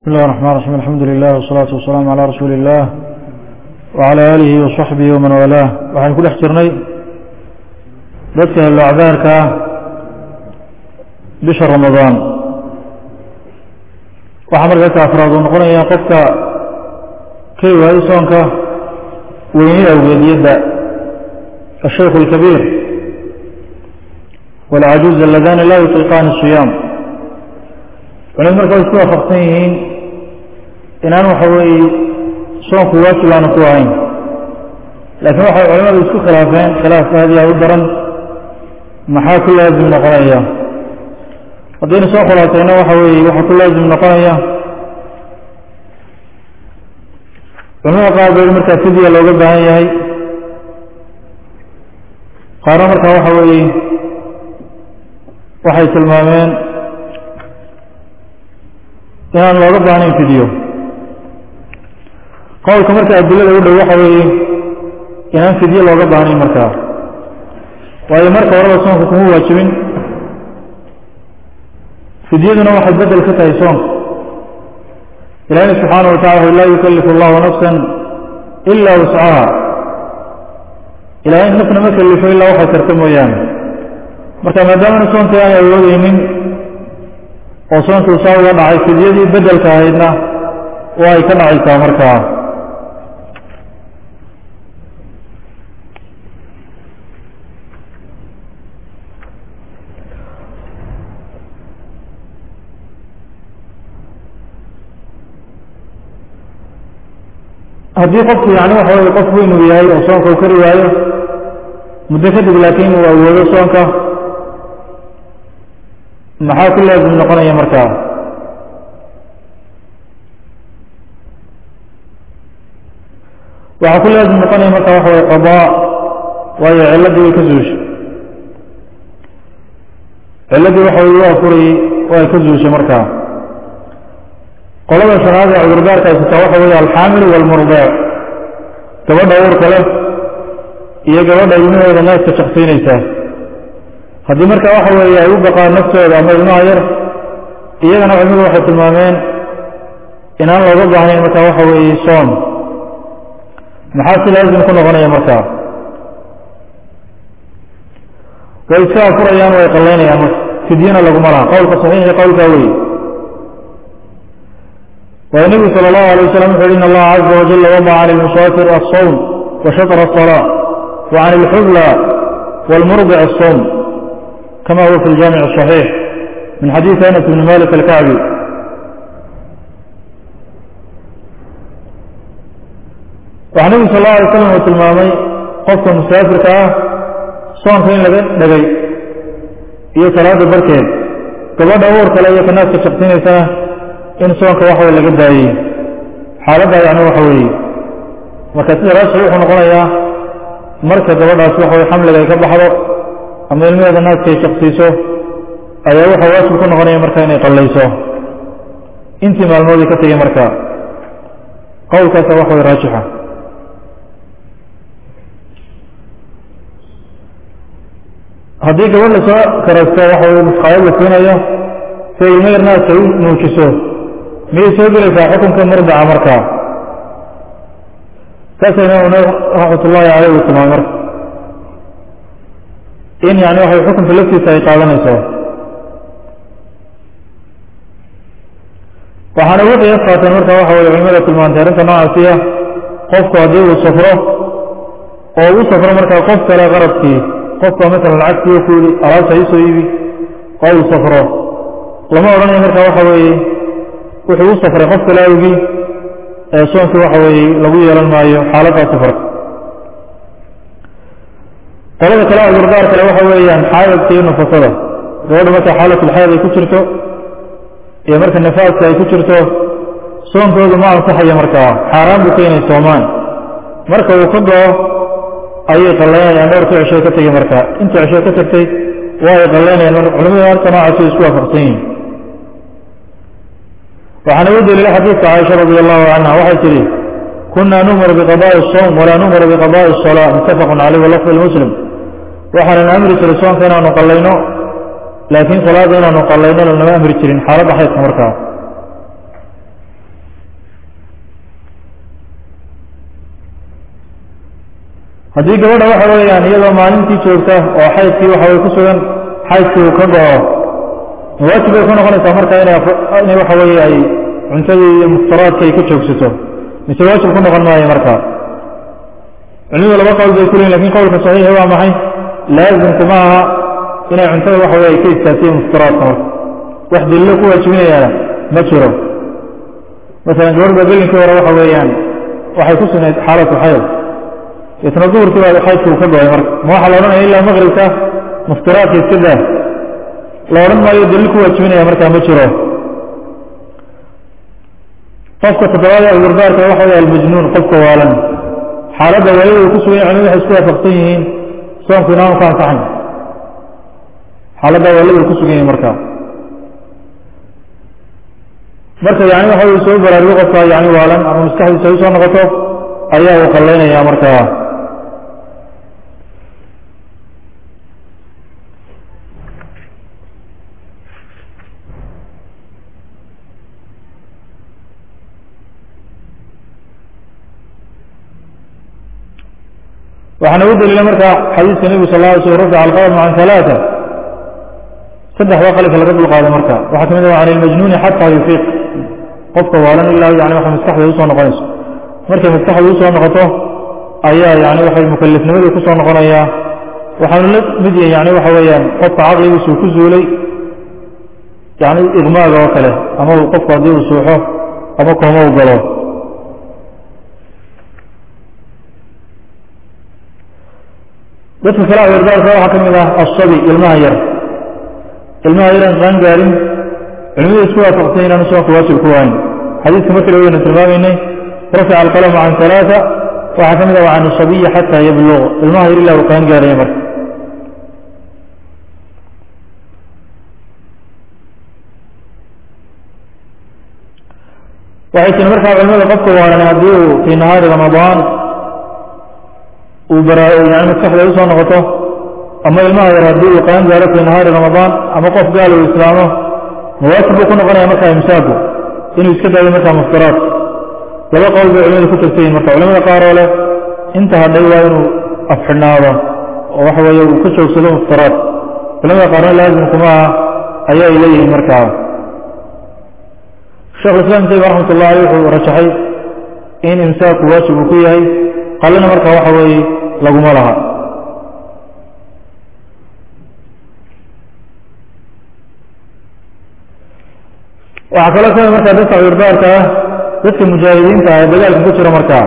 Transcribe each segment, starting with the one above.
بسم الله الرحمن الرحيم. الحمد لله والصلاة والسلام على رسول الله وعلى آله وصحبه ومن والاه. وحن كل احترني لك اللعبارك بشر رمضان. وحمر لك أفراد ونقول يا قفك كي وإيسانك وينيع أوجد يد الشيخ الكبير والعجوز اللذان لا يطلقان الصيام. ولما يكن يتوافقين inaan waxa weeye soonku waajib aanu ku ahayn. Laakiin waxay culimadu isku khilaafeen khilaaf aadiya u daran maxaa ku laazim noqonaya? Haddaynu soo khulaasayno waxa weeye waxaa ku laazim noqonaya culimada qaar ba markaa fidya looga baahan yahay. Qaarna markaa waxa weeye waxay tilmaameen inaan looga baahnayn fidiyo qowlka marka adilada u dhow waxa weeye inaan fidyo looga baahnayn markaa waayo marka horeba soonka kuma waajibin. Fidyaduna waxay bedel ka tahay soonka. Ilahina subxaana wa tacala laa yukalifu allahu nafsan ila wuscaha ilahay nafna ma kalifo ilaa waxay karta mooyaane. Marka maadaamana soonka aanay awoodeynin oo soontuu saa uga dhacay fidyadii bedelka ahaydna waa ay ka dhacaysaa markaa haddii qofku yani waxa weye qof weyn uu yahay oo soonka uu kari waayo muddo kadib laakiin uu awoodo soonka maxaa ku laazim noqonaya markaa? Waxaa ku laazim noqonaya marka waxa way qadaa waayo ciladii way ka zuushay. Ciladii waxa way u afurayey way ka zuushay markaa qolada shanaad ee cudurdaarka haysataa waxa weeye alxaamilu waalmurdic gabadha uurka leh iyo gabadha ilmaheeda naaska shaqsiinaysa haddii marka waxa weeye ay u baqaan naftooda ama ilmaha yar iyagana culimadu waxay tilmaameen inaan looga baahnayn marka waxa weeye soon maxaa si laazim ku noqonaya markaa way iska afurayaan way qallaynayaan marka fidyana laguma laha qowlka saxiixi qowlkaa wey والنبي صلى الله عليه وسلم قال إن الله عز وجل وضع عن المسافر الصوم وشطر الصلاة وعن الحبلى والمرضع الصوم كما هو في الجامع الصحيح من حديث أنس بن مالك الكعبي. وحنبي صلى الله عليه وسلم وتلمامي قفت مسافر كاه صوم فين لغي لغي هي إيه ثلاثة بركين كبعد أور كلا الناس في كشبتين سنة in soonka waxaway laga daayey. Xaaladda yani waxa weeye. Marka sida raasha wuxuu noqonayaa marka gabadhaas waxaway xamliga ay ka baxdo ama ilmaheeda naaskay shaqsiiso ayaa waxaa waajib ku noqonaya marka inay qallayso. Intii maalmoodii ka tegay marka qowlkaasa wax way raajixa haddii gabadh la soo karaysto waxa way musqaayad la siinayo si ay ilmo yar naaska u nuujiso miyay soo gelaysaa xukunka murdaca markaa saasa imaamuna raxmat ullahi caleyh uu tilmaamay marka. In yani waxay xukunka laftiisa ay qaadanayso waxaana ugu qiyaas qaateen marka waxa weye culimada tilmaantay arrinta noocaasiya qofku haddii uu safro oo u safro markaa qof kale qarabkii qofka masalan lacagtii ku yidhi alaabta isoo iibi oo uu safro lama odhanayo marka waxa weeye wuxuu u safray qof kale awgii ee soonkii waxa weeye lagu yeelan maayo xaaladdaa safarka qolada kale cudurdaar kale waxa weeyaan xaayadka iyo nafasada gabadha marka xaalatulxayd ay ku jirto iyo marka nafaaska ay ku jirto soonkoodu ma ansaxayo markaa xaaraan buu keenay soomaan. Marka uu ka goo ayay qallaynayaan dhowrka ceshoy ka tegay marka. Inta ceshoy ka tagtay waa ay qallaynayaan marka. Culimadu arka noocaasi isku waafaqsan yihiin فحنا يدل إلى حديث عائشة رضي الله عنها. وحي تري كنا نمر بقضاء الصوم ولا نمر بقضاء الصلاة. متفق عليه ولفظ المسلم. وحنا نأمر تري الصوم فينا نقلينا لكن صلاة فينا نقلينا لأننا أمر تري. حرب حيث مركا هذه قبل واحد يعني إذا ما أنتي شورته أو حيث كي وحيث حيث كبه mawaajib bay ku noqonaysaa marka inay waxa weeye ay cuntadii iyo muftaraadka ay ka joogsato. Mise waajib ku noqon maayo marka. Culimadu laba qowl bay ku leeyiin laakiin qowlka saxiixi waa maxay? Laazimku ma aha inay cuntada waxa weye ay ka istaagtiyo muftaraadka marka. Wax daliilo ku waajibinayaana ma jiro. Masalan gabadh ba gelinkii hore waxa weeyaan waxay ku sugnayd xaalatu xayd itna duhurkii baa xaydka uu ka go'ay marka. Ma waxaa la odhanaya ilaa maqribka muftiraadka iska daa la odhan maayo daliil ku waajibinaya markaa ma jiro. Qofka toddobaad ee cudurdaarka waxa wey almajnuun qofka waalan. Xaaladda waalida uu ku sugan yahay waxay isku waafaqsan yihiin soonku inaanu ka ansaxayn xaaladda waalida uu ku sugan yahay marka. Marka yani waxa uu soo baraarugo qofka yani waalan ama maskaxdiisa ay u soo noqoto ayaa uu qallaynaya markaa waxaana u daliila marka xadiiska nebigu sal lla alay sl rafc alqalm can halaata saddexda qalika laga dulqaado marka. Waxaa ka mid ah can xataa yufiiq. Qofka waalan ilaa yani waxay maskaxda u soo noqonayso. Markay maskaxda u soo noqoto ayaa yani waxay mukalifnimadii ku soo noqonayaa waxaanu la mid yahay yani waxa weeyaan qofka caqligiisuu ku zuulay yani igmaaga oo kale ama qofku haddii uu suuxo ama kooma u dadka kale aweerdaarka waxaa ka mid ah asabi ilmaha yar ilmaha yar aan qaan gaarin culimadu isku waafaqsan inaanu soonka waajib ku waayn xadiiska markii la weyna tilmaamaynay rafica alqalama can halaata waxaa ka mid ah can asabiyi xataa yabluq ilmaha yar ilaa uu qaan gaaraya marka waxay tiri markaa culimada qofka waalan haddii uu fii nahaari ramadaan yani maskaxda u soo noqoto ama ilmaha yar haddii uu qaan gaaro fii nahaari ramadaan ama qof gaal uu islaamo mawaajib buu ku noqonaya markaa imsaaku inuu iska daayo markaa muftaraad laba qowl bay culimada ku tagtayihin marka culimada qaar oo leh inta hadhay waa inuu afxidhnaado oo waxa weeye uu ka joogsado muftaraad culimada qaarna laazimkuma ah ayay leeyihiin markaa sheekh islam taymi raxmat ullahi wuxuu rajaxay in imsaaku waajib uu ku yahay. Qalina markaa waxa weeye laguma laha. Waxaa kaloo ka mid markaa dadka cudurdaarka ah dadka mujaahidiinta ah ee dagaalka ku jira markaa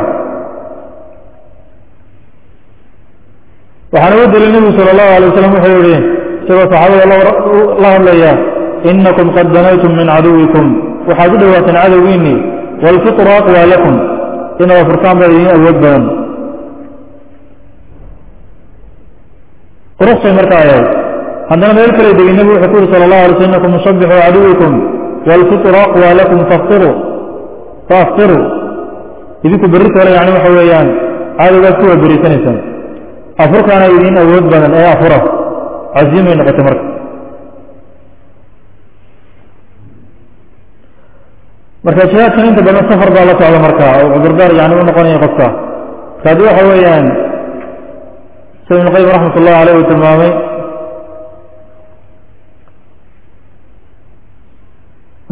waxaana u daliil nebigu sala allahu alay wasalam wuxuu yihi isagoo saxaabada la hadlaya inakum qad danaytum min caduwikum waxaad u dhawaateen cadowgiinii waalfitru aqwaa lakum. Inaad furtaan baa idiin awood badan quruxsay markaa ahayd haddana meel kale degay nebigu wuxuu ku yuri sala allahu alay sl inakum musabixu caduwikum waalfitru aqwaa lakum faftiruu faaftiruu idinku berrita hore yani waxa weeyaan cadowgaad kuwa beriisanaysaan afurkaana idiin awood badan ee afura. Casiimay noqotay marka. Marka jihaadkan inta badan safar baa la socda marka oo cudurdaar yani u noqonaya qofka. Marka waxa weeyaan sida ibnu qayim raxmat ullahi aleyh uu tilmaamay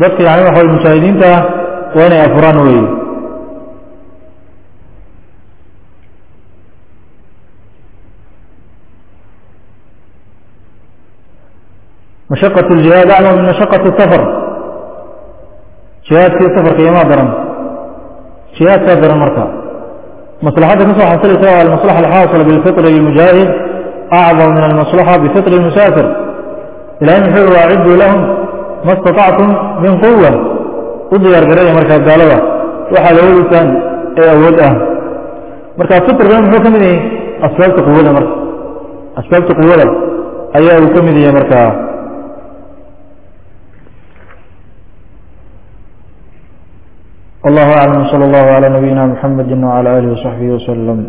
dadka yani waxa wey mujaahidiinta ah waa inay afuraan weeye mashaqat ljihaad aclam min mashaqati safar jihaadkii safarka iyomaa daran jihaadkaa daran marka maslaxadda ka soo xasilaysa waa almaslaxa alxaasila bilfitri lilmujaahid acdam min almaslaxa bifitri lmusaafir ilahay muxuu i waaciduu lahum ma istatactum min quwa u diyaar garaya markaa gaalada waxaad awoodeysaan ee awood ah marka fitrigana muxuu ka mid yahay asbaabta quwada marka asbaabta quwada ayaa uu ka mid yahay markaa والله أعلم صلى الله على نبينا محمد وعلى آله وصحبه وسلم.